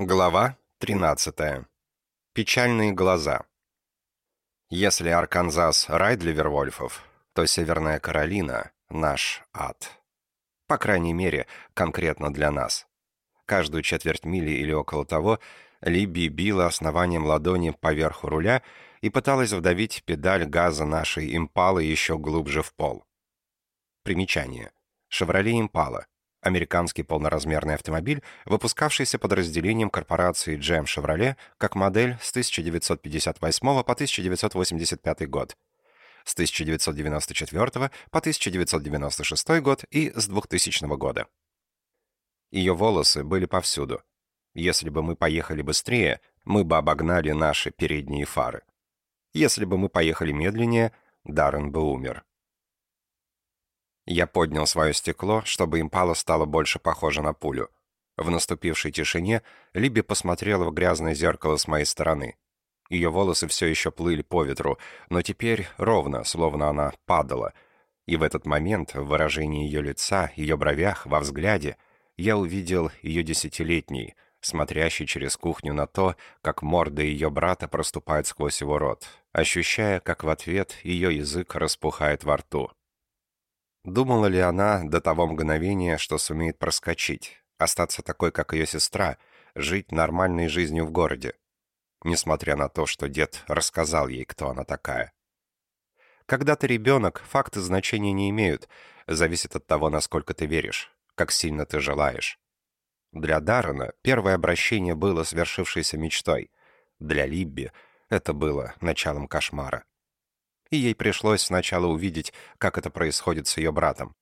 Глава 13. Печальные глаза. Если Арканзас — рай для Вервольфов, то Северная Каролина — наш ад. По крайней мере, конкретно для нас. Каждую четверть мили или около того Либи била основанием ладони поверх руля и пыталась вдавить педаль газа нашей импалы еще глубже в пол. Примечание. «Шевроле Импала» американский полноразмерный автомобиль, выпускавшийся подразделением корпорации GM Chevrolet как модель с 1958 по 1985 год, с 1994 по 1996 год и с 2000 года. Ее волосы были повсюду. Если бы мы поехали быстрее, мы бы обогнали наши передние фары. Если бы мы поехали медленнее, Даррен бы умер. Я поднял свое стекло, чтобы импала стала больше похожа на пулю. В наступившей тишине Либи посмотрела в грязное зеркало с моей стороны. Ее волосы все еще плыли по ветру, но теперь ровно, словно она падала. И в этот момент, в выражении ее лица, ее бровях, во взгляде, я увидел ее десятилетний, смотрящий через кухню на то, как морда ее брата проступает сквозь его рот, ощущая, как в ответ ее язык распухает во рту. Думала ли она до того мгновения, что сумеет проскочить, остаться такой, как ее сестра, жить нормальной жизнью в городе, несмотря на то, что дед рассказал ей, кто она такая? Когда ты ребенок, факты значения не имеют, зависит от того, насколько ты веришь, как сильно ты желаешь. Для Даррена первое обращение было свершившейся мечтой. Для Либби это было началом кошмара и ей пришлось сначала увидеть, как это происходит с ее братом.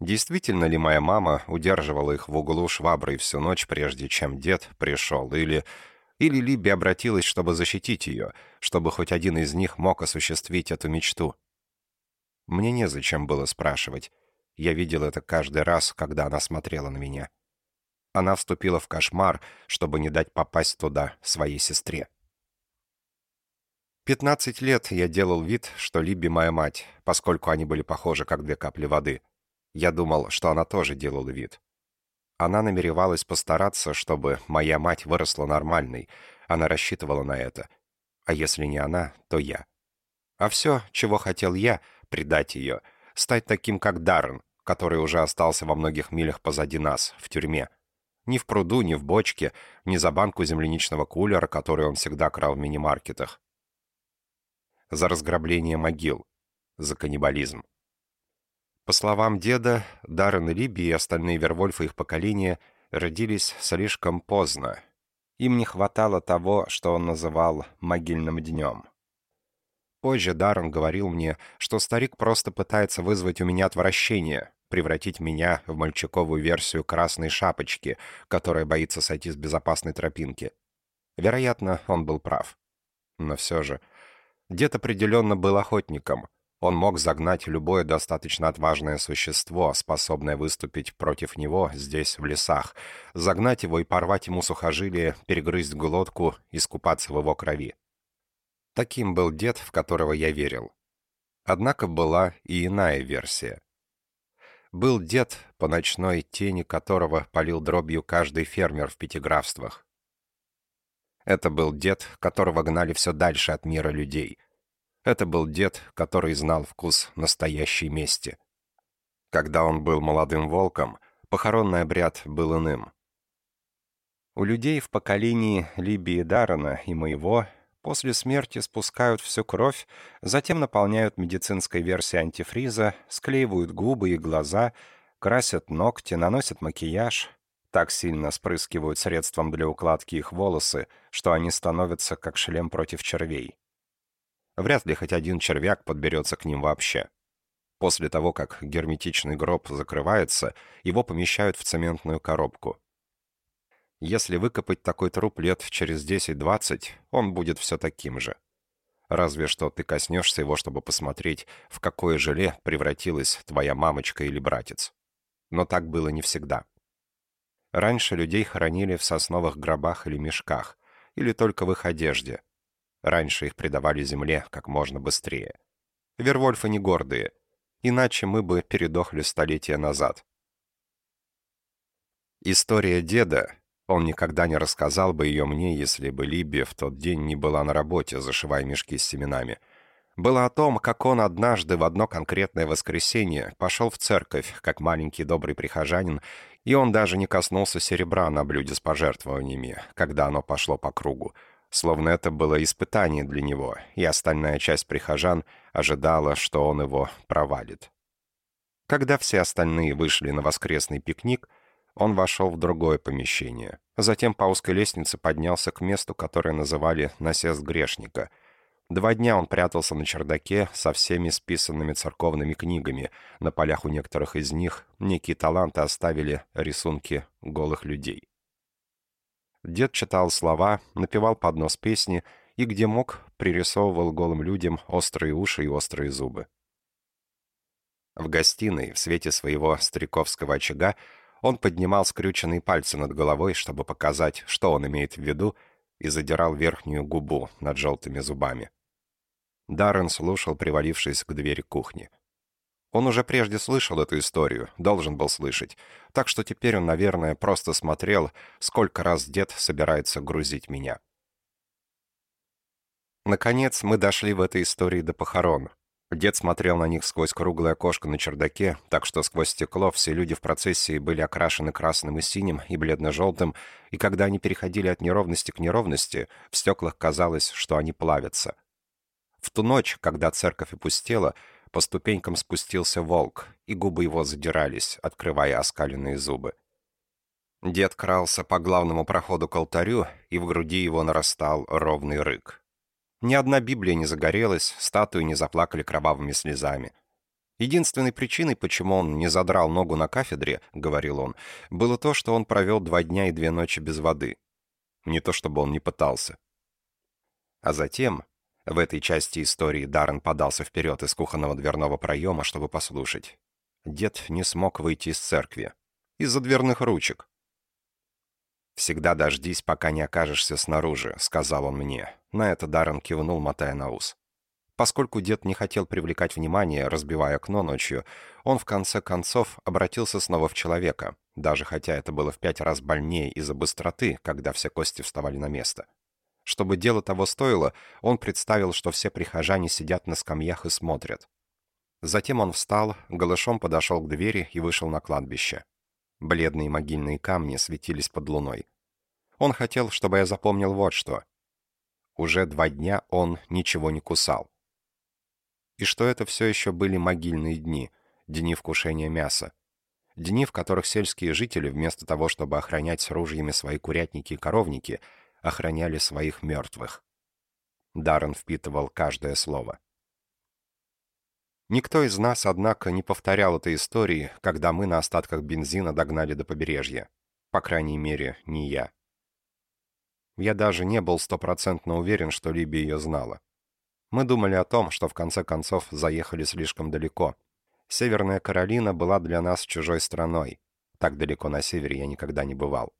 Действительно ли моя мама удерживала их в углу шваброй всю ночь, прежде чем дед пришел, или... Или Либи обратилась, чтобы защитить ее, чтобы хоть один из них мог осуществить эту мечту? Мне незачем было спрашивать. Я видел это каждый раз, когда она смотрела на меня. Она вступила в кошмар, чтобы не дать попасть туда своей сестре. Пятнадцать лет я делал вид, что Либи моя мать, поскольку они были похожи, как две капли воды. Я думал, что она тоже делала вид. Она намеревалась постараться, чтобы моя мать выросла нормальной. Она рассчитывала на это. А если не она, то я. А все, чего хотел я, предать ее, стать таким, как Даррен, который уже остался во многих милях позади нас, в тюрьме. Ни в пруду, ни в бочке, ни за банку земляничного кулера, который он всегда крал в мини-маркетах за разграбление могил, за каннибализм. По словам деда, Даррен Либи и остальные Вервольфы их поколения родились слишком поздно. Им не хватало того, что он называл «могильным днем». Позже Даррен говорил мне, что старик просто пытается вызвать у меня отвращение, превратить меня в мальчиковую версию красной шапочки, которая боится сойти с безопасной тропинки. Вероятно, он был прав. Но все же, Дед определенно был охотником. Он мог загнать любое достаточно отважное существо, способное выступить против него здесь, в лесах, загнать его и порвать ему сухожилие, перегрызть глотку, и искупаться в его крови. Таким был дед, в которого я верил. Однако была и иная версия. Был дед, по ночной тени которого полил дробью каждый фермер в пятиграфствах. Это был дед, которого гнали все дальше от мира людей. Это был дед, который знал вкус настоящей мести. Когда он был молодым волком, похоронный обряд был иным. У людей в поколении Либии Даррена и моего после смерти спускают всю кровь, затем наполняют медицинской версией антифриза, склеивают губы и глаза, красят ногти, наносят макияж, так сильно спрыскивают средством для укладки их волосы, что они становятся как шлем против червей. Вряд ли хоть один червяк подберется к ним вообще. После того, как герметичный гроб закрывается, его помещают в цементную коробку. Если выкопать такой труп лет через 10-20, он будет все таким же. Разве что ты коснешься его, чтобы посмотреть, в какое желе превратилась твоя мамочка или братец. Но так было не всегда. Раньше людей хоронили в сосновых гробах или мешках, или только в их одежде. Раньше их предавали земле как можно быстрее. Вервольфы не гордые, иначе мы бы передохли столетия назад. История деда, Он никогда не рассказал бы ее мне, если бы Либби в тот день не была на работе, зашивая мешки с семенами. Было о том, как он однажды в одно конкретное воскресенье пошел в церковь, как маленький добрый прихожанин, и он даже не коснулся серебра на блюде с пожертвованиями, когда оно пошло по кругу, словно это было испытание для него, и остальная часть прихожан ожидала, что он его провалит. Когда все остальные вышли на воскресный пикник, он вошел в другое помещение. Затем по узкой лестнице поднялся к месту, которое называли «насест грешника». Два дня он прятался на чердаке со всеми списанными церковными книгами. На полях у некоторых из них некие таланты оставили рисунки голых людей. Дед читал слова, напевал под нос песни и, где мог, пририсовывал голым людям острые уши и острые зубы. В гостиной, в свете своего стариковского очага, он поднимал скрюченные пальцы над головой, чтобы показать, что он имеет в виду, и задирал верхнюю губу над желтыми зубами. Даррен слушал, привалившись к двери кухни. Он уже прежде слышал эту историю, должен был слышать, так что теперь он, наверное, просто смотрел, сколько раз дед собирается грузить меня. Наконец, мы дошли в этой истории до похорон, Дед смотрел на них сквозь круглое окошко на чердаке, так что сквозь стекло все люди в процессии были окрашены красным и синим и бледно-желтым, и когда они переходили от неровности к неровности, в стеклах казалось, что они плавятся. В ту ночь, когда церковь опустела, по ступенькам спустился волк, и губы его задирались, открывая оскаленные зубы. Дед крался по главному проходу к алтарю, и в груди его нарастал ровный рык. Ни одна Библия не загорелась, статуи не заплакали кровавыми слезами. Единственной причиной, почему он не задрал ногу на кафедре, — говорил он, — было то, что он провел два дня и две ночи без воды. Не то чтобы он не пытался. А затем, в этой части истории Даррен подался вперед из кухонного дверного проема, чтобы послушать. Дед не смог выйти из церкви. Из-за дверных ручек. «Всегда дождись, пока не окажешься снаружи», — сказал он мне. На это Даррен кивнул, мотая на ус. Поскольку дед не хотел привлекать внимание, разбивая окно ночью, он в конце концов обратился снова в человека, даже хотя это было в пять раз больнее из-за быстроты, когда все кости вставали на место. Чтобы дело того стоило, он представил, что все прихожане сидят на скамьях и смотрят. Затем он встал, голышом подошел к двери и вышел на кладбище. Бледные могильные камни светились под луной. Он хотел, чтобы я запомнил вот что. Уже два дня он ничего не кусал. И что это все еще были могильные дни, дни вкушения мяса. Дни, в которых сельские жители, вместо того, чтобы охранять с ружьями свои курятники и коровники, охраняли своих мертвых. Даррен впитывал каждое слово. Никто из нас, однако, не повторял этой истории, когда мы на остатках бензина догнали до побережья. По крайней мере, не я. Я даже не был стопроцентно уверен, что Либи ее знала. Мы думали о том, что в конце концов заехали слишком далеко. Северная Каролина была для нас чужой страной. Так далеко на севере я никогда не бывал.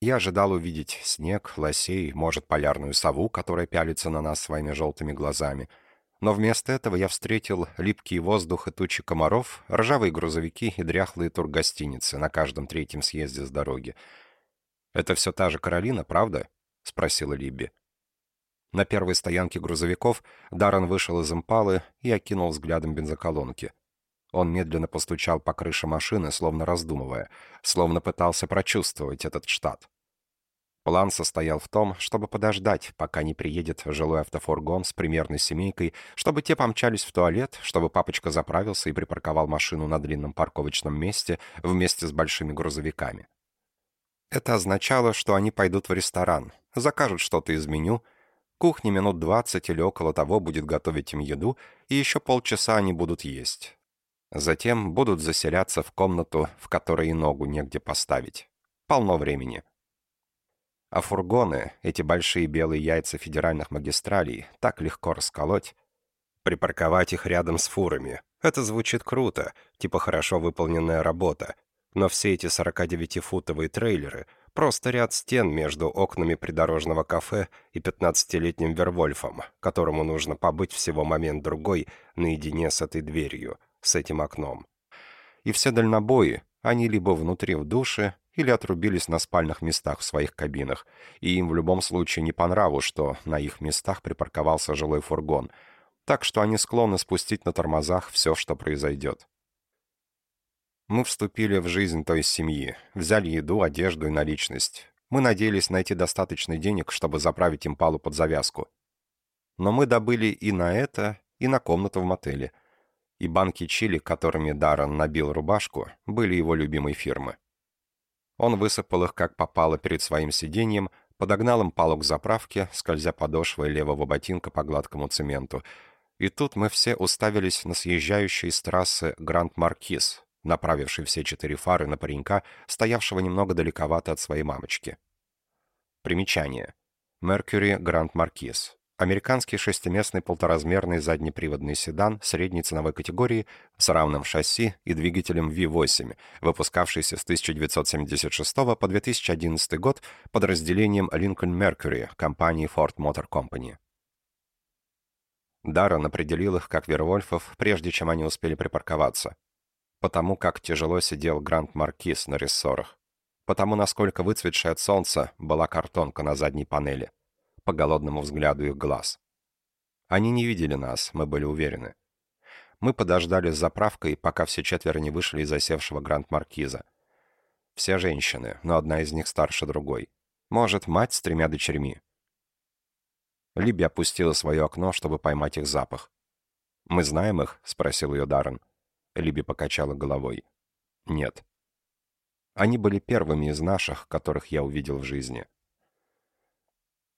Я ожидал увидеть снег, лосей, может, полярную сову, которая пялится на нас своими желтыми глазами — но вместо этого я встретил липкий воздух и тучи комаров, ржавые грузовики и дряхлые тургостиницы на каждом третьем съезде с дороги. «Это все та же Каролина, правда?» — спросила Либби. На первой стоянке грузовиков Даррен вышел из импалы и окинул взглядом бензоколонки. Он медленно постучал по крыше машины, словно раздумывая, словно пытался прочувствовать этот штат. План состоял в том, чтобы подождать, пока не приедет жилой автофургон с примерной семейкой, чтобы те помчались в туалет, чтобы папочка заправился и припарковал машину на длинном парковочном месте вместе с большими грузовиками. Это означало, что они пойдут в ресторан, закажут что-то из меню, кухня минут двадцать или около того будет готовить им еду, и еще полчаса они будут есть. Затем будут заселяться в комнату, в которой и ногу негде поставить. Полно времени. А фургоны, эти большие белые яйца федеральных магистралей, так легко расколоть. Припарковать их рядом с фурами. Это звучит круто, типа хорошо выполненная работа. Но все эти 49-футовые трейлеры — просто ряд стен между окнами придорожного кафе и 15-летним Вервольфом, которому нужно побыть всего момент-другой наедине с этой дверью, с этим окном. И все дальнобои, они либо внутри в душе, или отрубились на спальных местах в своих кабинах, и им в любом случае не по нраву, что на их местах припарковался жилой фургон, так что они склонны спустить на тормозах все, что произойдет. Мы вступили в жизнь той семьи, взяли еду, одежду и наличность. Мы надеялись найти достаточно денег, чтобы заправить импалу под завязку. Но мы добыли и на это, и на комнату в мотеле. И банки чили, которыми Даррен набил рубашку, были его любимой фирмы. Он высыпал их как попало перед своим сиденьем, подогнал им палок к заправке, скользя подошвой левого ботинка по гладкому цементу. И тут мы все уставились на съезжающий с трассы Гранд Маркиз, направивший все четыре фары на паренька, стоявшего немного далековато от своей мамочки. Примечание. Mercury Grand Marquis. Американский шестиместный полторазмерный заднеприводный седан средней ценовой категории с равным шасси и двигателем V8, выпускавшийся с 1976 по 2011 год подразделением Lincoln Mercury компании Ford Motor Company. Даррен определил их как Вервольфов, прежде чем они успели припарковаться. Потому как тяжело сидел Гранд Маркиз на рессорах. Потому насколько выцветшая от солнца была картонка на задней панели по голодному взгляду их глаз. Они не видели нас, мы были уверены. Мы подождали с заправкой, пока все четверо не вышли из засевшего Гранд-Маркиза. Все женщины, но одна из них старше другой. Может, мать с тремя дочерьми. Либи опустила свое окно, чтобы поймать их запах. «Мы знаем их?» — спросил ее Даррен. Либи покачала головой. «Нет». Они были первыми из наших, которых я увидел в жизни.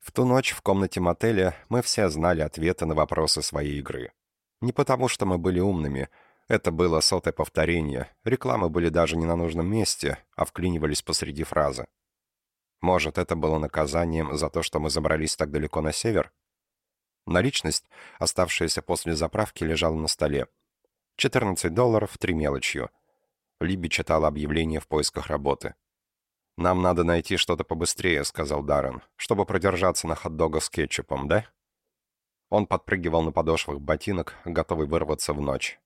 В ту ночь в комнате мотеля мы все знали ответы на вопросы своей игры. Не потому, что мы были умными. Это было сотое повторение. Рекламы были даже не на нужном месте, а вклинивались посреди фразы. Может, это было наказанием за то, что мы забрались так далеко на север? Наличность, оставшаяся после заправки, лежала на столе. 14 долларов, три мелочью. Либи читала объявление в поисках работы. «Нам надо найти что-то побыстрее», — сказал Даррен, «чтобы продержаться на хот-дога с кетчупом, да?» Он подпрыгивал на подошвах ботинок, готовый вырваться в ночь.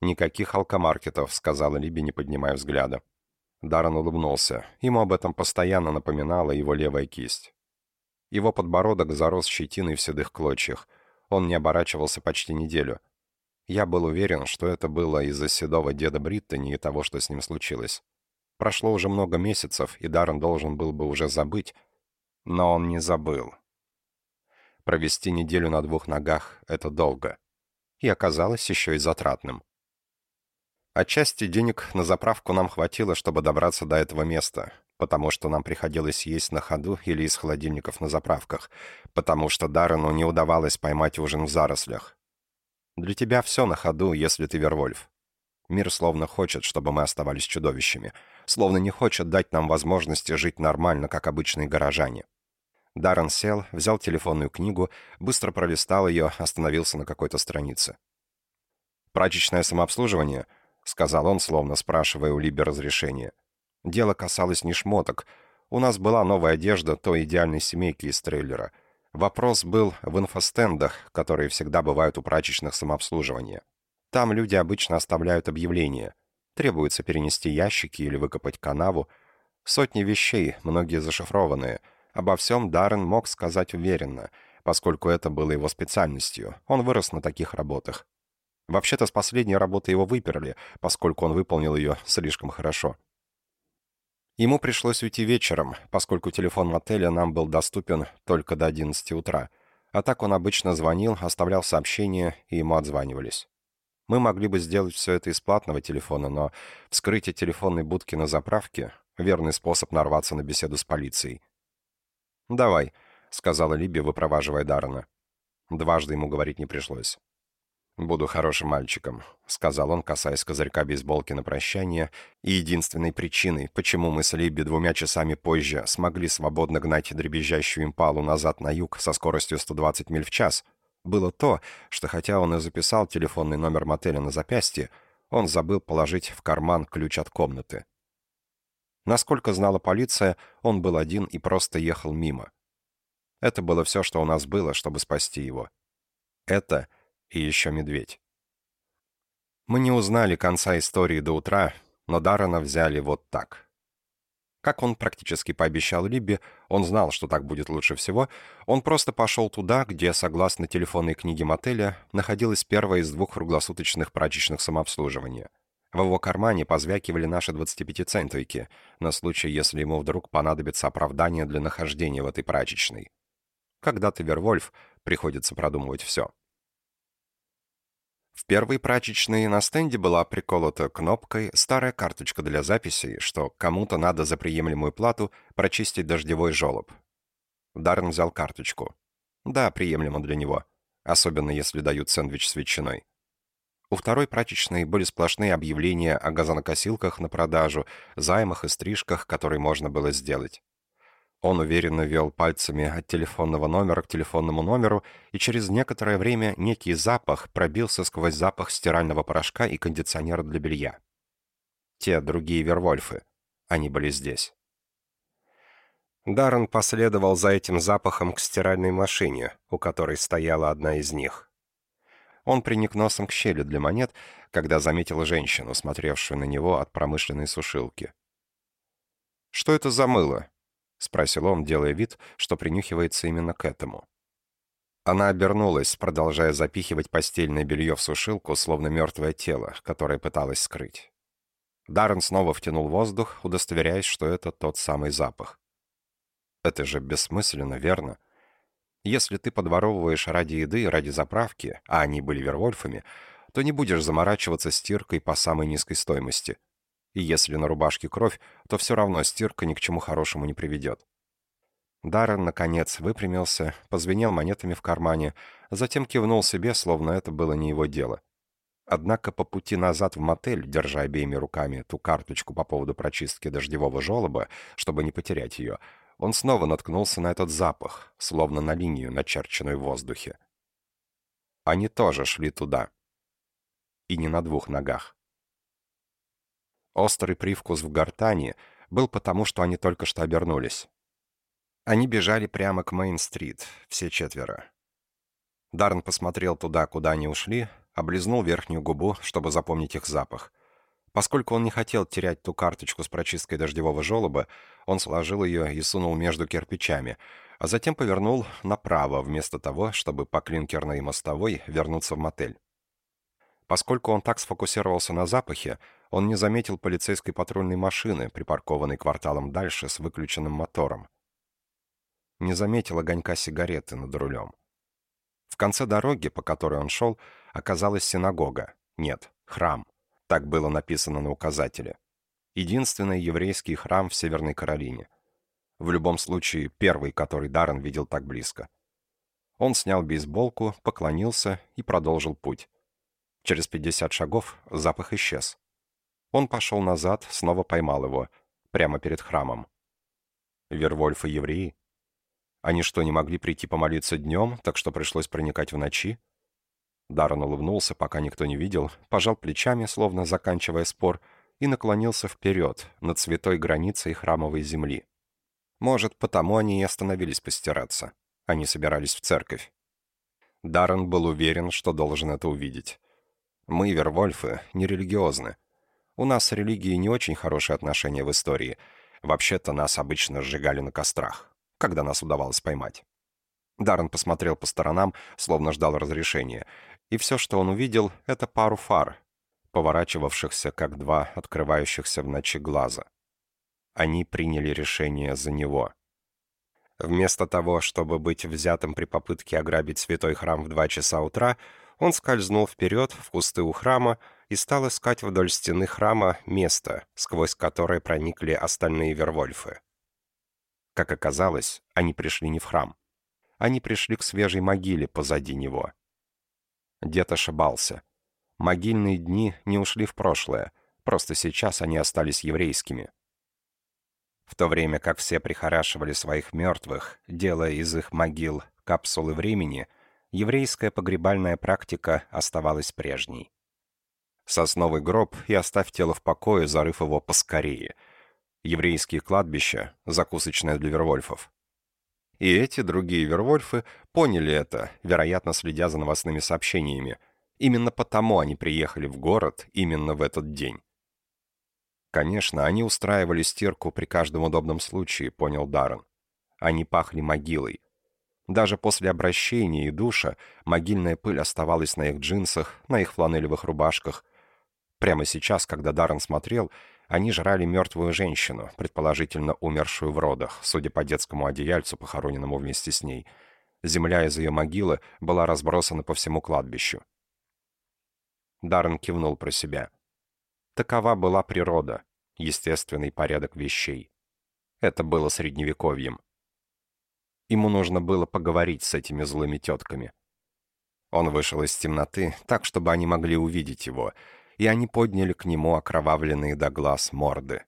«Никаких алкомаркетов», — сказала Либи, не поднимая взгляда. Даррен улыбнулся. Ему об этом постоянно напоминала его левая кисть. Его подбородок зарос щетиной в седых клочьях. Он не оборачивался почти неделю. Я был уверен, что это было из-за седого деда Бриттани и того, что с ним случилось. Прошло уже много месяцев, и Даррен должен был бы уже забыть, но он не забыл. Провести неделю на двух ногах — это долго. И оказалось еще и затратным. Отчасти денег на заправку нам хватило, чтобы добраться до этого места, потому что нам приходилось есть на ходу или из холодильников на заправках, потому что Даррену не удавалось поймать ужин в зарослях. Для тебя все на ходу, если ты Вервольф. Мир словно хочет, чтобы мы оставались чудовищами — словно не хочет дать нам возможности жить нормально, как обычные горожане. Даррен сел, взял телефонную книгу, быстро пролистал ее, остановился на какой-то странице. «Прачечное самообслуживание», — сказал он, словно спрашивая у Либи разрешения. «Дело касалось не шмоток. У нас была новая одежда той идеальной семейки из трейлера. Вопрос был в инфостендах, которые всегда бывают у прачечных самообслуживания. Там люди обычно оставляют объявления. Требуется перенести ящики или выкопать канаву. Сотни вещей, многие зашифрованные. Обо всем Даррен мог сказать уверенно, поскольку это было его специальностью. Он вырос на таких работах. Вообще-то с последней работы его выперли, поскольку он выполнил ее слишком хорошо. Ему пришлось уйти вечером, поскольку телефон мотеля нам был доступен только до 11 утра. А так он обычно звонил, оставлял сообщения, и ему отзванивались. Мы могли бы сделать все это из платного телефона, но вскрытие телефонной будки на заправке — верный способ нарваться на беседу с полицией. «Давай», — сказала Либи, выпроваживая Даррена. Дважды ему говорить не пришлось. «Буду хорошим мальчиком», — сказал он, касаясь козырька бейсболки на прощание, и единственной причиной, почему мы с Либби двумя часами позже смогли свободно гнать дребезжащую импалу назад на юг со скоростью 120 миль в час — было то, что хотя он и записал телефонный номер мотеля на запястье, он забыл положить в карман ключ от комнаты. Насколько знала полиция, он был один и просто ехал мимо. Это было все, что у нас было, чтобы спасти его. Это и еще медведь. Мы не узнали конца истории до утра, но Даррена взяли вот так. Как он практически пообещал Либби, он знал, что так будет лучше всего, он просто пошел туда, где, согласно телефонной книге мотеля, находилась первая из двух круглосуточных прачечных самообслуживания. В его кармане позвякивали наши 25-центовики, на случай, если ему вдруг понадобится оправдание для нахождения в этой прачечной. Когда ты Вервольф, приходится продумывать все. В первой прачечной на стенде была приколота кнопкой старая карточка для записей, что кому-то надо за приемлемую плату прочистить дождевой желоб. Даррен взял карточку. Да, приемлемо для него, особенно если дают сэндвич с ветчиной. У второй прачечной были сплошные объявления о газонокосилках на продажу, займах и стрижках, которые можно было сделать. Он уверенно вел пальцами от телефонного номера к телефонному номеру, и через некоторое время некий запах пробился сквозь запах стирального порошка и кондиционера для белья. Те другие Вервольфы. Они были здесь. Даррен последовал за этим запахом к стиральной машине, у которой стояла одна из них. Он приник носом к щели для монет, когда заметил женщину, смотревшую на него от промышленной сушилки. «Что это за мыло?» — спросил он, делая вид, что принюхивается именно к этому. Она обернулась, продолжая запихивать постельное белье в сушилку, словно мертвое тело, которое пыталась скрыть. Даррен снова втянул воздух, удостоверяясь, что это тот самый запах. Это же бессмысленно, верно? Если ты подворовываешь ради еды, ради заправки, а они были вервольфами, то не будешь заморачиваться стиркой по самой низкой стоимости — и если на рубашке кровь, то все равно стирка ни к чему хорошему не приведет. Даррен, наконец, выпрямился, позвенел монетами в кармане, затем кивнул себе, словно это было не его дело. Однако по пути назад в мотель, держа обеими руками ту карточку по поводу прочистки дождевого желоба, чтобы не потерять ее, он снова наткнулся на этот запах, словно на линию, начерченную в воздухе. Они тоже шли туда. И не на двух ногах. Острый привкус в гортани был потому, что они только что обернулись. Они бежали прямо к Мейн-стрит, все четверо. Дарн посмотрел туда, куда они ушли, облизнул верхнюю губу, чтобы запомнить их запах. Поскольку он не хотел терять ту карточку с прочисткой дождевого желоба, он сложил ее и сунул между кирпичами, а затем повернул направо, вместо того, чтобы по клинкерной мостовой вернуться в мотель. Поскольку он так сфокусировался на запахе, он не заметил полицейской патрульной машины, припаркованной кварталом дальше с выключенным мотором. Не заметил огонька сигареты над рулем. В конце дороги, по которой он шел, оказалась синагога. Нет, храм. Так было написано на указателе. Единственный еврейский храм в Северной Каролине. В любом случае, первый, который Даррен видел так близко. Он снял бейсболку, поклонился и продолжил путь. Через 50 шагов запах исчез. Он пошел назад, снова поймал его, прямо перед храмом. Вервольф и евреи? Они что, не могли прийти помолиться днем, так что пришлось проникать в ночи? Даррен улыбнулся, пока никто не видел, пожал плечами, словно заканчивая спор, и наклонился вперед, над святой границей храмовой земли. Может, потому они и остановились постираться. Они собирались в церковь. Даррен был уверен, что должен это увидеть. Мы, Вервольфы, нерелигиозны. У нас с религией не очень хорошие отношения в истории. Вообще-то нас обычно сжигали на кострах, когда нас удавалось поймать. Даррен посмотрел по сторонам, словно ждал разрешения, и все, что он увидел, это пару фар, поворачивавшихся, как два открывающихся в ночи глаза. Они приняли решение за него. Вместо того, чтобы быть взятым при попытке ограбить святой храм в два часа утра, он скользнул вперед в кусты у храма и стал искать вдоль стены храма место, сквозь которое проникли остальные вервольфы. Как оказалось, они пришли не в храм. Они пришли к свежей могиле позади него. Дед ошибался. Могильные дни не ушли в прошлое, просто сейчас они остались еврейскими. В то время как все прихорашивали своих мертвых, делая из их могил капсулы времени — еврейская погребальная практика оставалась прежней. Сосновый гроб и оставь тело в покое, зарыв его поскорее. Еврейские кладбища — закусочная для вервольфов. И эти другие вервольфы поняли это, вероятно, следя за новостными сообщениями. Именно потому они приехали в город именно в этот день. Конечно, они устраивали стирку при каждом удобном случае, понял Даррен. Они пахли могилой. Даже после обращения и душа могильная пыль оставалась на их джинсах, на их фланелевых рубашках. Прямо сейчас, когда Даррен смотрел, они жрали мертвую женщину, предположительно умершую в родах, судя по детскому одеяльцу, похороненному вместе с ней. Земля из ее могилы была разбросана по всему кладбищу. Даррен кивнул про себя. Такова была природа, естественный порядок вещей. Это было средневековьем. Ему нужно было поговорить с этими злыми тетками. Он вышел из темноты, так, чтобы они могли увидеть его, и они подняли к нему окровавленные до глаз морды.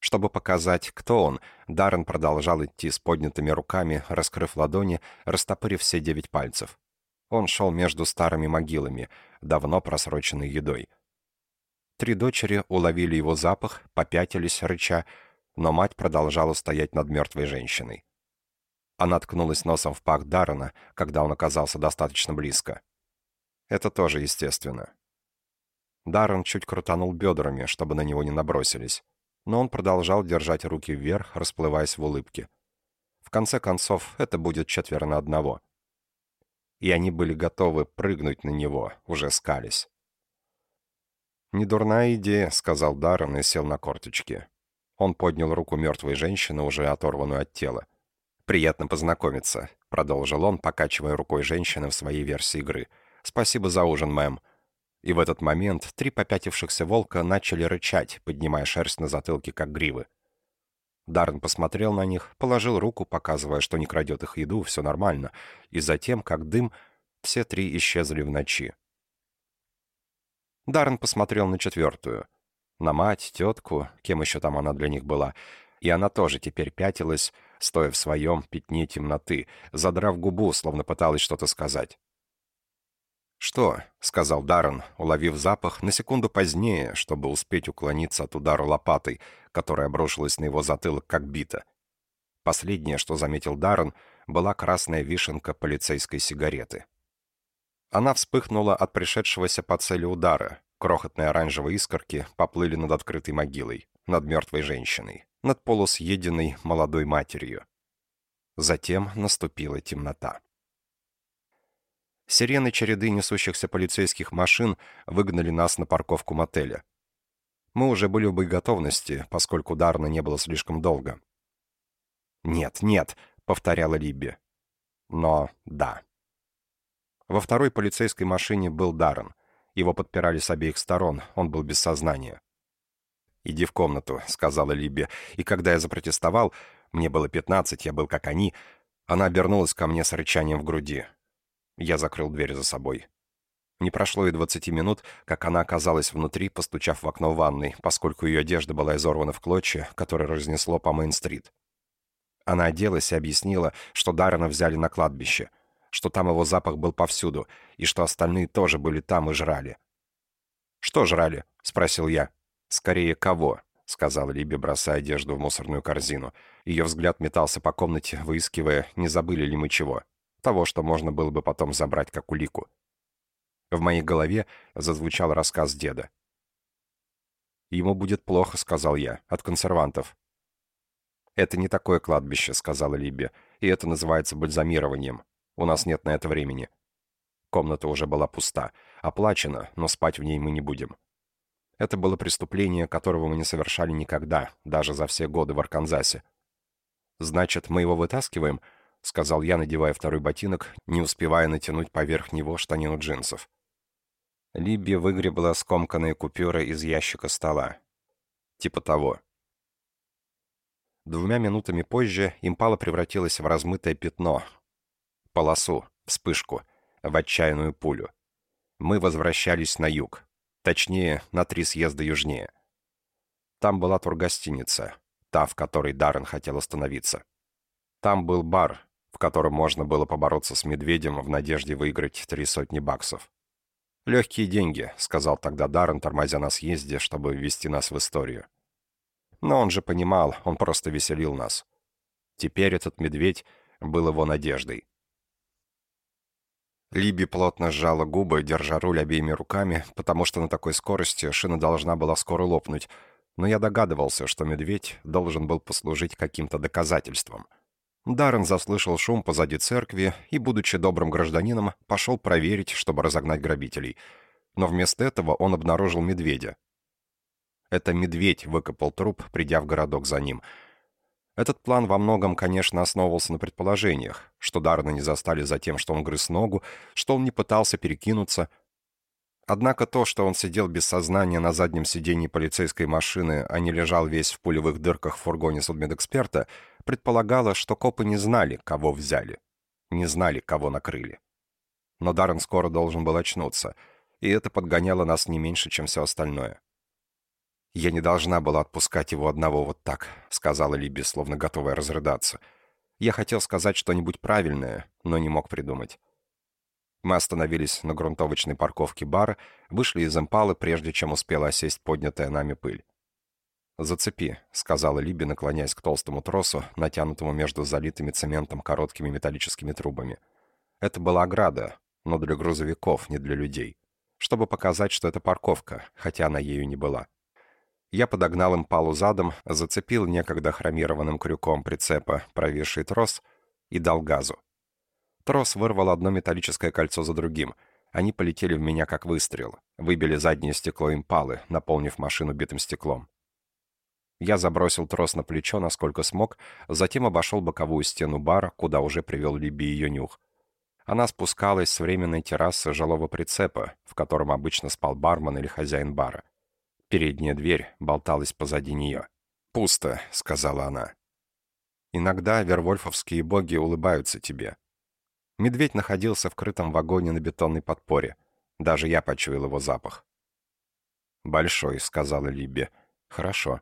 Чтобы показать, кто он, Даррен продолжал идти с поднятыми руками, раскрыв ладони, растопырив все девять пальцев. Он шел между старыми могилами, давно просроченной едой. Три дочери уловили его запах, попятились, рыча, но мать продолжала стоять над мертвой женщиной. Она ткнулась носом в пах Даррена, когда он оказался достаточно близко. Это тоже естественно. Даррен чуть крутанул бедрами, чтобы на него не набросились, но он продолжал держать руки вверх, расплываясь в улыбке. В конце концов, это будет четверо на одного. И они были готовы прыгнуть на него, уже скались. «Недурная идея», — сказал Даррен и сел на корточки. Он поднял руку мертвой женщины, уже оторванную от тела. «Приятно познакомиться», — продолжил он, покачивая рукой женщины в своей версии игры. «Спасибо за ужин, мэм». И в этот момент три попятившихся волка начали рычать, поднимая шерсть на затылке, как гривы. Даррен посмотрел на них, положил руку, показывая, что не крадет их еду, все нормально, и затем, как дым, все три исчезли в ночи. Даррен посмотрел на четвертую — на мать, тетку, кем еще там она для них была, и она тоже теперь пятилась, стоя в своем пятне темноты, задрав губу, словно пыталась что-то сказать. «Что?» — сказал Даррен, уловив запах на секунду позднее, чтобы успеть уклониться от удара лопатой, которая обрушилась на его затылок, как бита. Последнее, что заметил Даррен, была красная вишенка полицейской сигареты. Она вспыхнула от пришедшегося по цели удара, Крохотные оранжевые искорки поплыли над открытой могилой, над мертвой женщиной, над полусъеденной молодой матерью. Затем наступила темнота. Сирены череды несущихся полицейских машин выгнали нас на парковку мотеля. Мы уже были в боеготовности, поскольку Дарна не было слишком долго. «Нет, нет», — повторяла Либби. Но да. Во второй полицейской машине был Даррен. Его подпирали с обеих сторон, он был без сознания. «Иди в комнату», — сказала Либби, и когда я запротестовал, мне было пятнадцать, я был как они, она обернулась ко мне с рычанием в груди. Я закрыл дверь за собой. Не прошло и двадцати минут, как она оказалась внутри, постучав в окно ванной, поскольку ее одежда была изорвана в клочья, которые разнесло по Мейн-стрит. Она оделась и объяснила, что Даррена взяли на кладбище что там его запах был повсюду, и что остальные тоже были там и жрали. «Что жрали?» — спросил я. «Скорее, кого?» — сказала Либи, бросая одежду в мусорную корзину. Ее взгляд метался по комнате, выискивая, не забыли ли мы чего. Того, что можно было бы потом забрать как улику. В моей голове зазвучал рассказ деда. «Ему будет плохо», — сказал я, — «от консервантов». «Это не такое кладбище», — сказала Либи, — «и это называется бальзамированием. У нас нет на это времени. Комната уже была пуста, оплачена, но спать в ней мы не будем. Это было преступление, которого мы не совершали никогда, даже за все годы в Арканзасе. «Значит, мы его вытаскиваем?» — сказал я, надевая второй ботинок, не успевая натянуть поверх него штанину джинсов. Либби выгребла скомканные купюры из ящика стола. Типа того. Двумя минутами позже импала превратилась в размытое пятно, полосу, вспышку, в отчаянную пулю. Мы возвращались на юг, точнее, на три съезда южнее. Там была тургостиница, та, в которой Даррен хотел остановиться. Там был бар, в котором можно было побороться с медведем в надежде выиграть три сотни баксов. «Легкие деньги», — сказал тогда Даррен, тормозя на съезде, чтобы ввести нас в историю. Но он же понимал, он просто веселил нас. Теперь этот медведь был его надеждой. Либи плотно сжала губы, держа руль обеими руками, потому что на такой скорости шина должна была скоро лопнуть, но я догадывался, что медведь должен был послужить каким-то доказательством. Даррен заслышал шум позади церкви и, будучи добрым гражданином, пошел проверить, чтобы разогнать грабителей. Но вместо этого он обнаружил медведя. Это медведь выкопал труп, придя в городок за ним — этот план во многом, конечно, основывался на предположениях, что Дарна не застали за тем, что он грыз ногу, что он не пытался перекинуться. Однако то, что он сидел без сознания на заднем сиденье полицейской машины, а не лежал весь в пулевых дырках в фургоне судмедэксперта, предполагало, что копы не знали, кого взяли, не знали, кого накрыли. Но Даррен скоро должен был очнуться, и это подгоняло нас не меньше, чем все остальное. «Я не должна была отпускать его одного вот так», — сказала Либи, словно готовая разрыдаться. Я хотел сказать что-нибудь правильное, но не мог придумать. Мы остановились на грунтовочной парковке бара, вышли из импалы, прежде чем успела осесть поднятая нами пыль. «Зацепи», — сказала Либи, наклоняясь к толстому тросу, натянутому между залитыми цементом короткими металлическими трубами. Это была ограда, но для грузовиков, не для людей. Чтобы показать, что это парковка, хотя она ею не была. Я подогнал им палу задом, зацепил некогда хромированным крюком прицепа провисший трос и дал газу. Трос вырвал одно металлическое кольцо за другим. Они полетели в меня как выстрел, выбили заднее стекло импалы, наполнив машину битым стеклом. Я забросил трос на плечо, насколько смог, затем обошел боковую стену бара, куда уже привел Либи ее нюх. Она спускалась с временной террасы жилого прицепа, в котором обычно спал бармен или хозяин бара. Передняя дверь болталась позади нее. «Пусто», — сказала она. «Иногда вервольфовские боги улыбаются тебе». Медведь находился в крытом вагоне на бетонной подпоре. Даже я почуял его запах. «Большой», — сказала Либби. «Хорошо».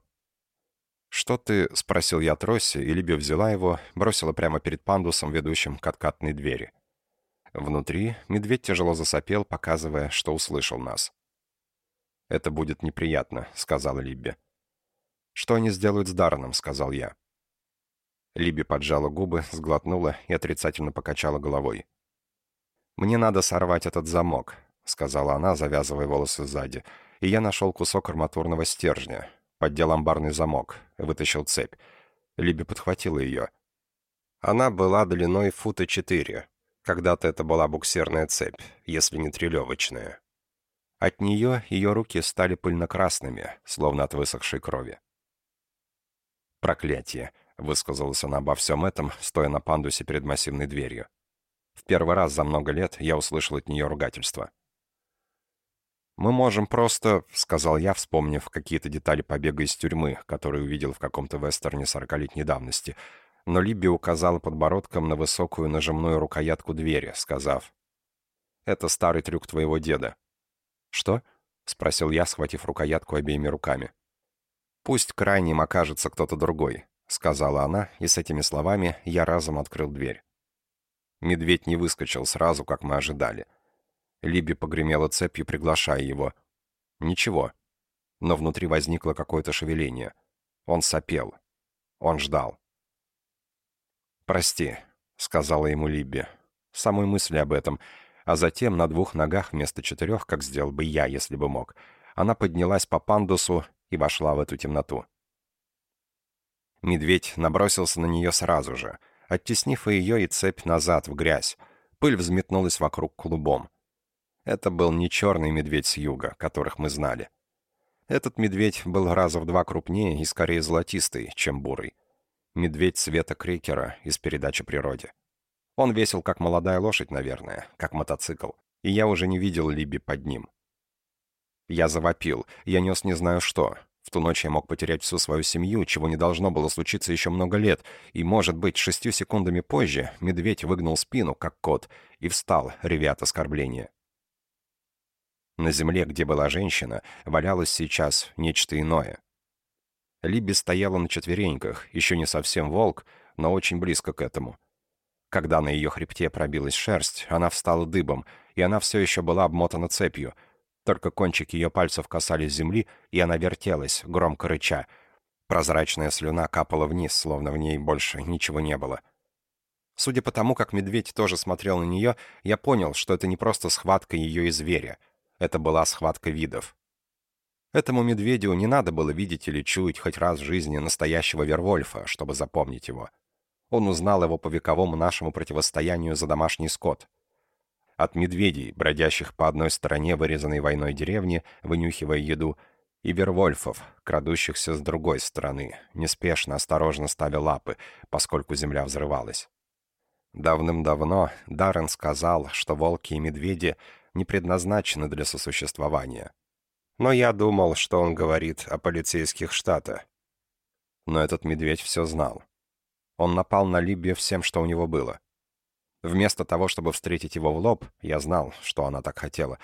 «Что ты?» — спросил я Тросси, и Либби взяла его, бросила прямо перед пандусом, ведущим к откатной двери. Внутри медведь тяжело засопел, показывая, что услышал нас. «Это будет неприятно», — сказала Либби. «Что они сделают с Дарреном?» — сказал я. Либби поджала губы, сглотнула и отрицательно покачала головой. «Мне надо сорвать этот замок», — сказала она, завязывая волосы сзади. И я нашел кусок арматурного стержня, поддел амбарный замок, вытащил цепь. Либби подхватила ее. Она была длиной фута четыре. Когда-то это была буксирная цепь, если не трелевочная. От нее ее руки стали пыльно-красными, словно от высохшей крови. «Проклятие!» — высказалась она обо всем этом, стоя на пандусе перед массивной дверью. В первый раз за много лет я услышал от нее ругательство. «Мы можем просто», — сказал я, вспомнив какие-то детали побега из тюрьмы, которые увидел в каком-то вестерне сорокалетней давности, но Либби указала подбородком на высокую нажимную рукоятку двери, сказав, «Это старый трюк твоего деда. «Что?» — спросил я, схватив рукоятку обеими руками. «Пусть крайним окажется кто-то другой», — сказала она, и с этими словами я разом открыл дверь. Медведь не выскочил сразу, как мы ожидали. Либи погремела цепью, приглашая его. Ничего. Но внутри возникло какое-то шевеление. Он сопел. Он ждал. «Прости», — сказала ему Либби. Самой мысли об этом — а затем на двух ногах вместо четырех, как сделал бы я, если бы мог, она поднялась по пандусу и вошла в эту темноту. Медведь набросился на нее сразу же, оттеснив ее и цепь назад в грязь. Пыль взметнулась вокруг клубом. Это был не черный медведь с юга, которых мы знали. Этот медведь был раза в два крупнее и скорее золотистый, чем бурый. Медведь цвета крикера из передачи природе. Он весил, как молодая лошадь, наверное, как мотоцикл, и я уже не видел Либи под ним. Я завопил, я нес не знаю что. В ту ночь я мог потерять всю свою семью, чего не должно было случиться еще много лет, и, может быть, шестью секундами позже медведь выгнул спину, как кот, и встал, ревя от оскорбления. На земле, где была женщина, валялось сейчас нечто иное. Либи стояла на четвереньках, еще не совсем волк, но очень близко к этому — когда на ее хребте пробилась шерсть, она встала дыбом, и она все еще была обмотана цепью. Только кончики ее пальцев касались земли, и она вертелась, громко рыча. Прозрачная слюна капала вниз, словно в ней больше ничего не было. Судя по тому, как медведь тоже смотрел на нее, я понял, что это не просто схватка ее и зверя. Это была схватка видов. Этому медведю не надо было видеть или чуять хоть раз в жизни настоящего Вервольфа, чтобы запомнить его. Он узнал его по вековому нашему противостоянию за домашний скот. От медведей, бродящих по одной стороне вырезанной войной деревни, вынюхивая еду, и вервольфов, крадущихся с другой стороны, неспешно, осторожно ставя лапы, поскольку земля взрывалась. Давным-давно Даррен сказал, что волки и медведи не предназначены для сосуществования. Но я думал, что он говорит о полицейских штата. Но этот медведь все знал. Он напал на Либби всем, что у него было. Вместо того, чтобы встретить его в лоб, я знал, что она так хотела,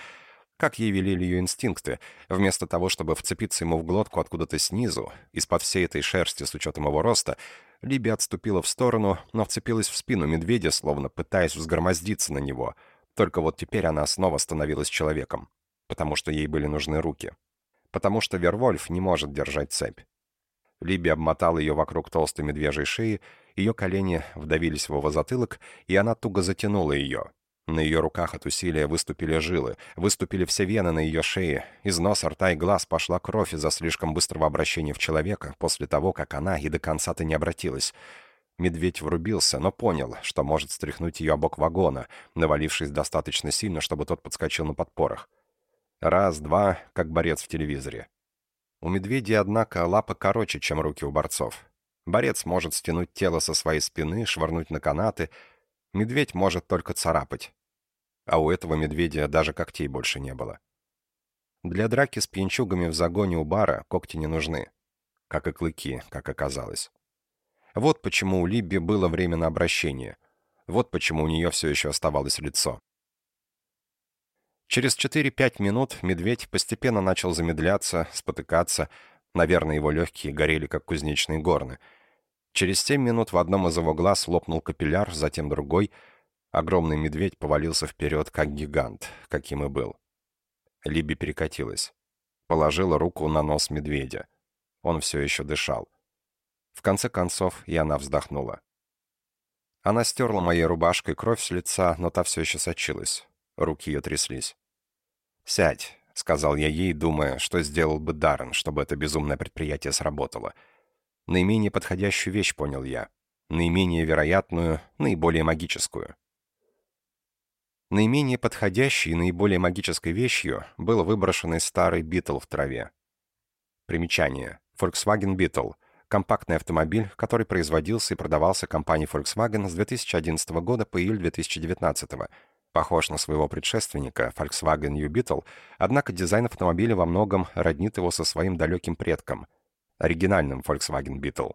как ей велели ее инстинкты, вместо того, чтобы вцепиться ему в глотку откуда-то снизу, из-под всей этой шерсти с учетом его роста, Либи отступила в сторону, но вцепилась в спину медведя, словно пытаясь взгромоздиться на него. Только вот теперь она снова становилась человеком, потому что ей были нужны руки. Потому что Вервольф не может держать цепь. Либи обмотал ее вокруг толстой медвежьей шеи, ее колени вдавились в его затылок, и она туго затянула ее. На ее руках от усилия выступили жилы, выступили все вены на ее шее, из носа, рта и глаз пошла кровь из-за слишком быстрого обращения в человека после того, как она и до конца-то не обратилась. Медведь врубился, но понял, что может стряхнуть ее бок вагона, навалившись достаточно сильно, чтобы тот подскочил на подпорах. Раз, два, как борец в телевизоре. У медведя, однако, лапы короче, чем руки у борцов. Борец может стянуть тело со своей спины, швырнуть на канаты. Медведь может только царапать. А у этого медведя даже когтей больше не было. Для драки с пьянчугами в загоне у бара когти не нужны. Как и клыки, как оказалось. Вот почему у Либби было время на обращение. Вот почему у нее все еще оставалось лицо. Через 4-5 минут медведь постепенно начал замедляться, спотыкаться, Наверное, его легкие горели, как кузнечные горны. Через семь минут в одном из его глаз лопнул капилляр, затем другой. Огромный медведь повалился вперед, как гигант, каким и был. Либи перекатилась. Положила руку на нос медведя. Он все еще дышал. В конце концов, и она вздохнула. Она стерла моей рубашкой кровь с лица, но та все еще сочилась. Руки ее тряслись. «Сядь», — сказал я ей, думая, что сделал бы Даррен, чтобы это безумное предприятие сработало. Наименее подходящую вещь понял я. Наименее вероятную, наиболее магическую. Наименее подходящей и наиболее магической вещью был выброшенный старый Битл в траве. Примечание. Volkswagen Beetle. Компактный автомобиль, который производился и продавался компанией Volkswagen с 2011 года по июль 2019 года Похож на своего предшественника, Volkswagen U-Beetle, однако дизайн автомобиля во многом роднит его со своим далеким предком, оригинальным Volkswagen Beetle.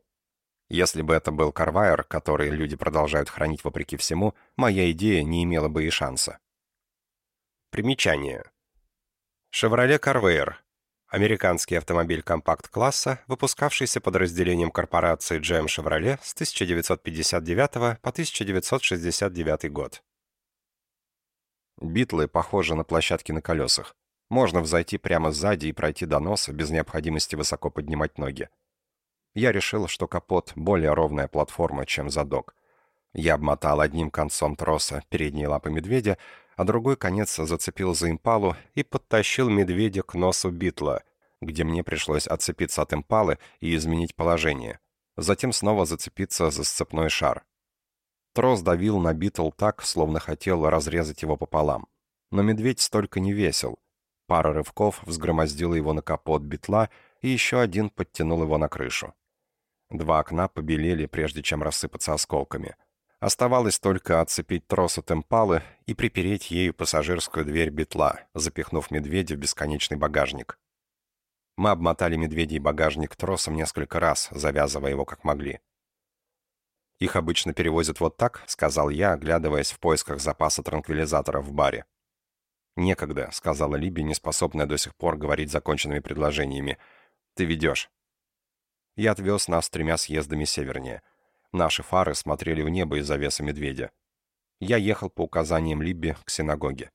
Если бы это был Carwire, который люди продолжают хранить вопреки всему, моя идея не имела бы и шанса. Примечание. Chevrolet Carwire – американский автомобиль компакт-класса, выпускавшийся подразделением корпорации GM Chevrolet с 1959 по 1969 год. Битлы похожи на площадки на колесах. Можно взойти прямо сзади и пройти до носа, без необходимости высоко поднимать ноги. Я решил, что капот — более ровная платформа, чем задок. Я обмотал одним концом троса передние лапы медведя, а другой конец зацепил за импалу и подтащил медведя к носу битла, где мне пришлось отцепиться от импалы и изменить положение. Затем снова зацепиться за сцепной шар. Трос давил на Битл так, словно хотел разрезать его пополам. Но медведь столько не весил. Пара рывков взгромоздила его на капот Битла, и еще один подтянул его на крышу. Два окна побелели, прежде чем рассыпаться осколками. Оставалось только отцепить трос от эмпалы и припереть ею пассажирскую дверь Битла, запихнув медведя в бесконечный багажник. Мы обмотали медведей багажник тросом несколько раз, завязывая его как могли. «Их обычно перевозят вот так», — сказал я, оглядываясь в поисках запаса транквилизаторов в баре. «Некогда», — сказала Либи, неспособная до сих пор говорить законченными предложениями. «Ты ведешь». Я отвез нас тремя съездами севернее. Наши фары смотрели в небо из-за веса медведя. Я ехал по указаниям Либби к синагоге.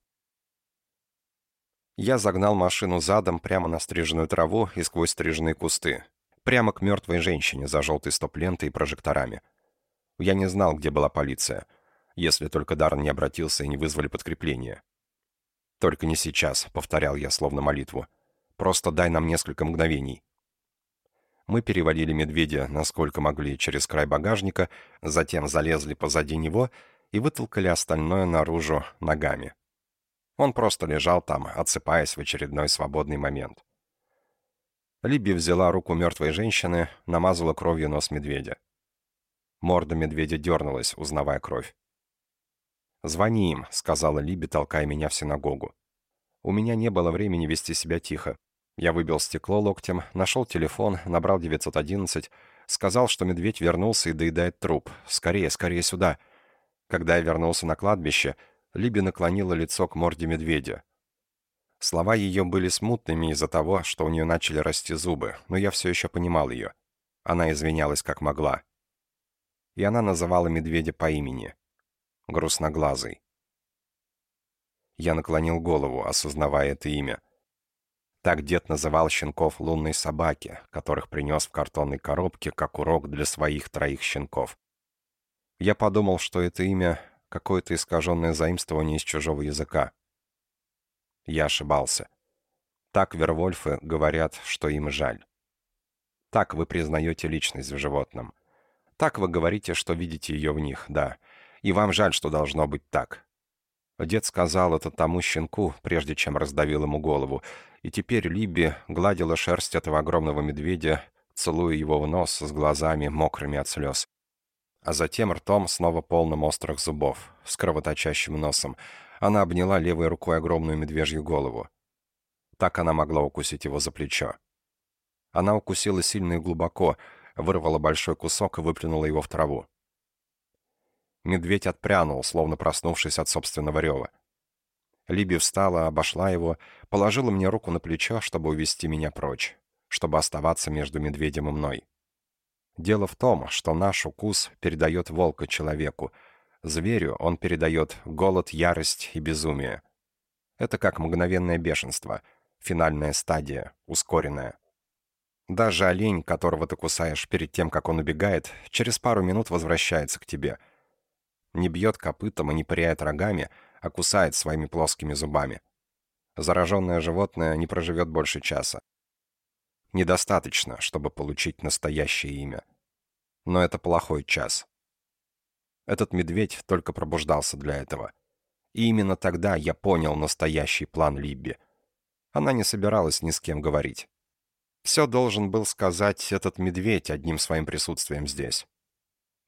Я загнал машину задом прямо на стриженную траву и сквозь стриженные кусты. Прямо к мертвой женщине за желтой стоп-лентой и прожекторами. Я не знал, где была полиция, если только Даррен не обратился и не вызвали подкрепление. «Только не сейчас», — повторял я словно молитву. «Просто дай нам несколько мгновений». Мы перевалили медведя, насколько могли, через край багажника, затем залезли позади него и вытолкали остальное наружу ногами. Он просто лежал там, отсыпаясь в очередной свободный момент. Либби взяла руку мертвой женщины, намазала кровью нос медведя. Морда медведя дернулась, узнавая кровь. «Звони им», — сказала Либи, толкая меня в синагогу. У меня не было времени вести себя тихо. Я выбил стекло локтем, нашел телефон, набрал 911, сказал, что медведь вернулся и доедает труп. «Скорее, скорее сюда!» Когда я вернулся на кладбище, Либи наклонила лицо к морде медведя. Слова ее были смутными из-за того, что у нее начали расти зубы, но я все еще понимал ее. Она извинялась как могла. И она называла медведя по имени грустноглазый. Я наклонил голову, осознавая это имя. Так дед называл щенков лунной собаки, которых принес в картонной коробке, как урок для своих троих щенков. Я подумал, что это имя — какое-то искаженное заимствование из чужого языка. Я ошибался. Так вервольфы говорят, что им жаль. Так вы признаете личность в животном. Так вы говорите, что видите ее в них, да — и вам жаль, что должно быть так». Дед сказал это тому щенку, прежде чем раздавил ему голову, и теперь Либби гладила шерсть этого огромного медведя, целуя его в нос с глазами, мокрыми от слез. А затем ртом снова полным острых зубов, с кровоточащим носом. Она обняла левой рукой огромную медвежью голову. Так она могла укусить его за плечо. Она укусила сильно и глубоко, вырвала большой кусок и выплюнула его в траву. Медведь отпрянул, словно проснувшись от собственного рева. Либи встала, обошла его, положила мне руку на плечо, чтобы увести меня прочь, чтобы оставаться между медведем и мной. Дело в том, что наш укус передает волка человеку. Зверю он передает голод, ярость и безумие. Это как мгновенное бешенство, финальная стадия, ускоренная. Даже олень, которого ты кусаешь перед тем, как он убегает, через пару минут возвращается к тебе — не бьет копытом и не пыряет рогами, а кусает своими плоскими зубами. Зараженное животное не проживет больше часа. Недостаточно, чтобы получить настоящее имя. Но это плохой час. Этот медведь только пробуждался для этого. И именно тогда я понял настоящий план Либби. Она не собиралась ни с кем говорить. Все должен был сказать этот медведь одним своим присутствием здесь.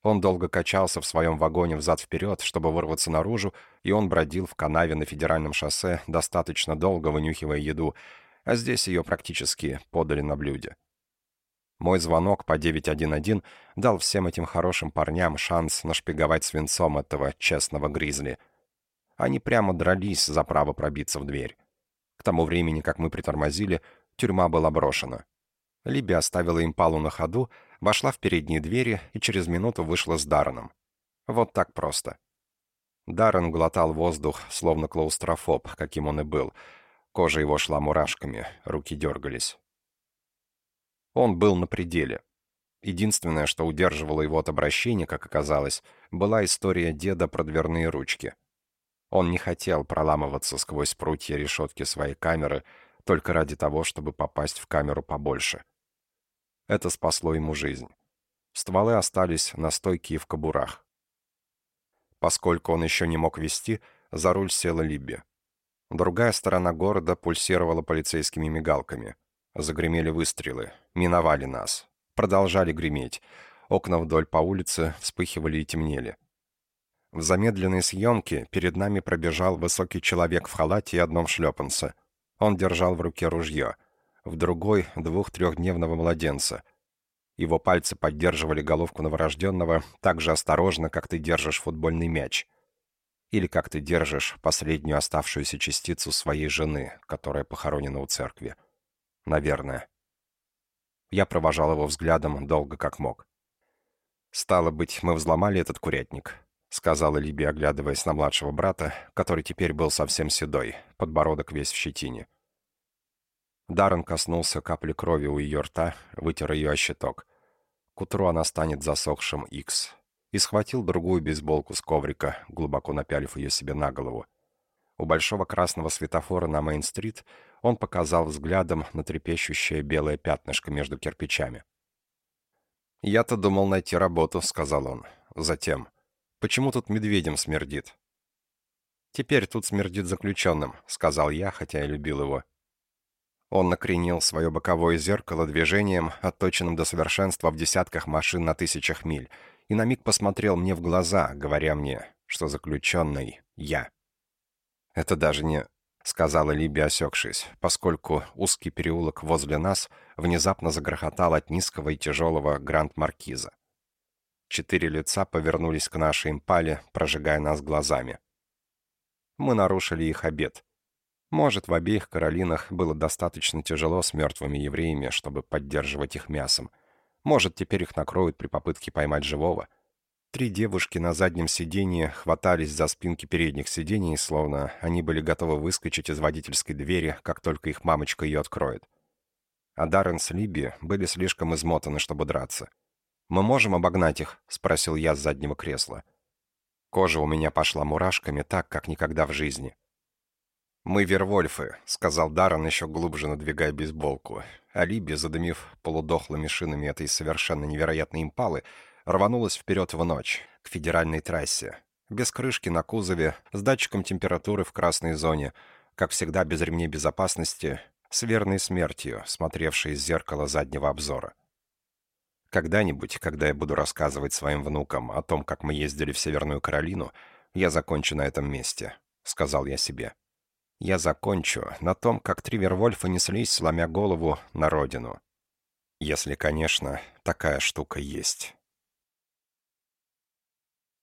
Он долго качался в своем вагоне взад-вперед, чтобы вырваться наружу, и он бродил в канаве на федеральном шоссе, достаточно долго вынюхивая еду, а здесь ее практически подали на блюде. Мой звонок по 911 дал всем этим хорошим парням шанс нашпиговать свинцом этого честного гризли. Они прямо дрались за право пробиться в дверь. К тому времени, как мы притормозили, тюрьма была брошена. Либи оставила импалу на ходу, вошла в передние двери и через минуту вышла с Дарреном. Вот так просто. Даррен глотал воздух, словно клаустрофоб, каким он и был. Кожа его шла мурашками, руки дергались. Он был на пределе. Единственное, что удерживало его от обращения, как оказалось, была история деда про дверные ручки. Он не хотел проламываться сквозь прутья решетки своей камеры только ради того, чтобы попасть в камеру побольше. Это спасло ему жизнь. Стволы остались на стойке и в кобурах. Поскольку он еще не мог вести, за руль села Либби. Другая сторона города пульсировала полицейскими мигалками. Загремели выстрелы. Миновали нас. Продолжали греметь. Окна вдоль по улице вспыхивали и темнели. В замедленной съемке перед нами пробежал высокий человек в халате и одном шлепанце. Он держал в руке ружье в другой — двух-трехдневного младенца. Его пальцы поддерживали головку новорожденного так же осторожно, как ты держишь футбольный мяч. Или как ты держишь последнюю оставшуюся частицу своей жены, которая похоронена у церкви. Наверное. Я провожал его взглядом долго как мог. «Стало быть, мы взломали этот курятник», — сказала Либи, оглядываясь на младшего брата, который теперь был совсем седой, подбородок весь в щетине. Даррен коснулся капли крови у ее рта, вытер ее о щиток. К утру она станет засохшим Икс. и схватил другую бейсболку с коврика, глубоко напялив ее себе на голову. У большого красного светофора на Мейн-стрит он показал взглядом на трепещущее белое пятнышко между кирпичами. «Я-то думал найти работу», — сказал он. Затем, «Почему тут медведем смердит?» «Теперь тут смердит заключенным», — сказал я, хотя и любил его. Он накренил свое боковое зеркало движением, отточенным до совершенства в десятках машин на тысячах миль, и на миг посмотрел мне в глаза, говоря мне, что заключенный — я. «Это даже не...» — сказала Либи, осекшись, поскольку узкий переулок возле нас внезапно загрохотал от низкого и тяжелого гранд-маркиза. Четыре лица повернулись к нашей импале, прожигая нас глазами. Мы нарушили их обед. Может, в обеих Каролинах было достаточно тяжело с мертвыми евреями, чтобы поддерживать их мясом. Может, теперь их накроют при попытке поймать живого. Три девушки на заднем сиденье хватались за спинки передних сидений, словно они были готовы выскочить из водительской двери, как только их мамочка ее откроет. А Даррен с Либи были слишком измотаны, чтобы драться. «Мы можем обогнать их?» — спросил я с заднего кресла. Кожа у меня пошла мурашками так, как никогда в жизни. «Мы вервольфы», — сказал Даррен, еще глубже надвигая бейсболку. А Либи, задымив полудохлыми шинами этой совершенно невероятной импалы, рванулась вперед в ночь, к федеральной трассе. Без крышки на кузове, с датчиком температуры в красной зоне, как всегда без ремней безопасности, с верной смертью, смотревшей из зеркала заднего обзора. Когда-нибудь, когда я буду рассказывать своим внукам о том, как мы ездили в Северную Каролину, я закончу на этом месте», — сказал я себе. «Я закончу на том, как три Вервольфа неслись, сломя голову, на родину. Если, конечно, такая штука есть».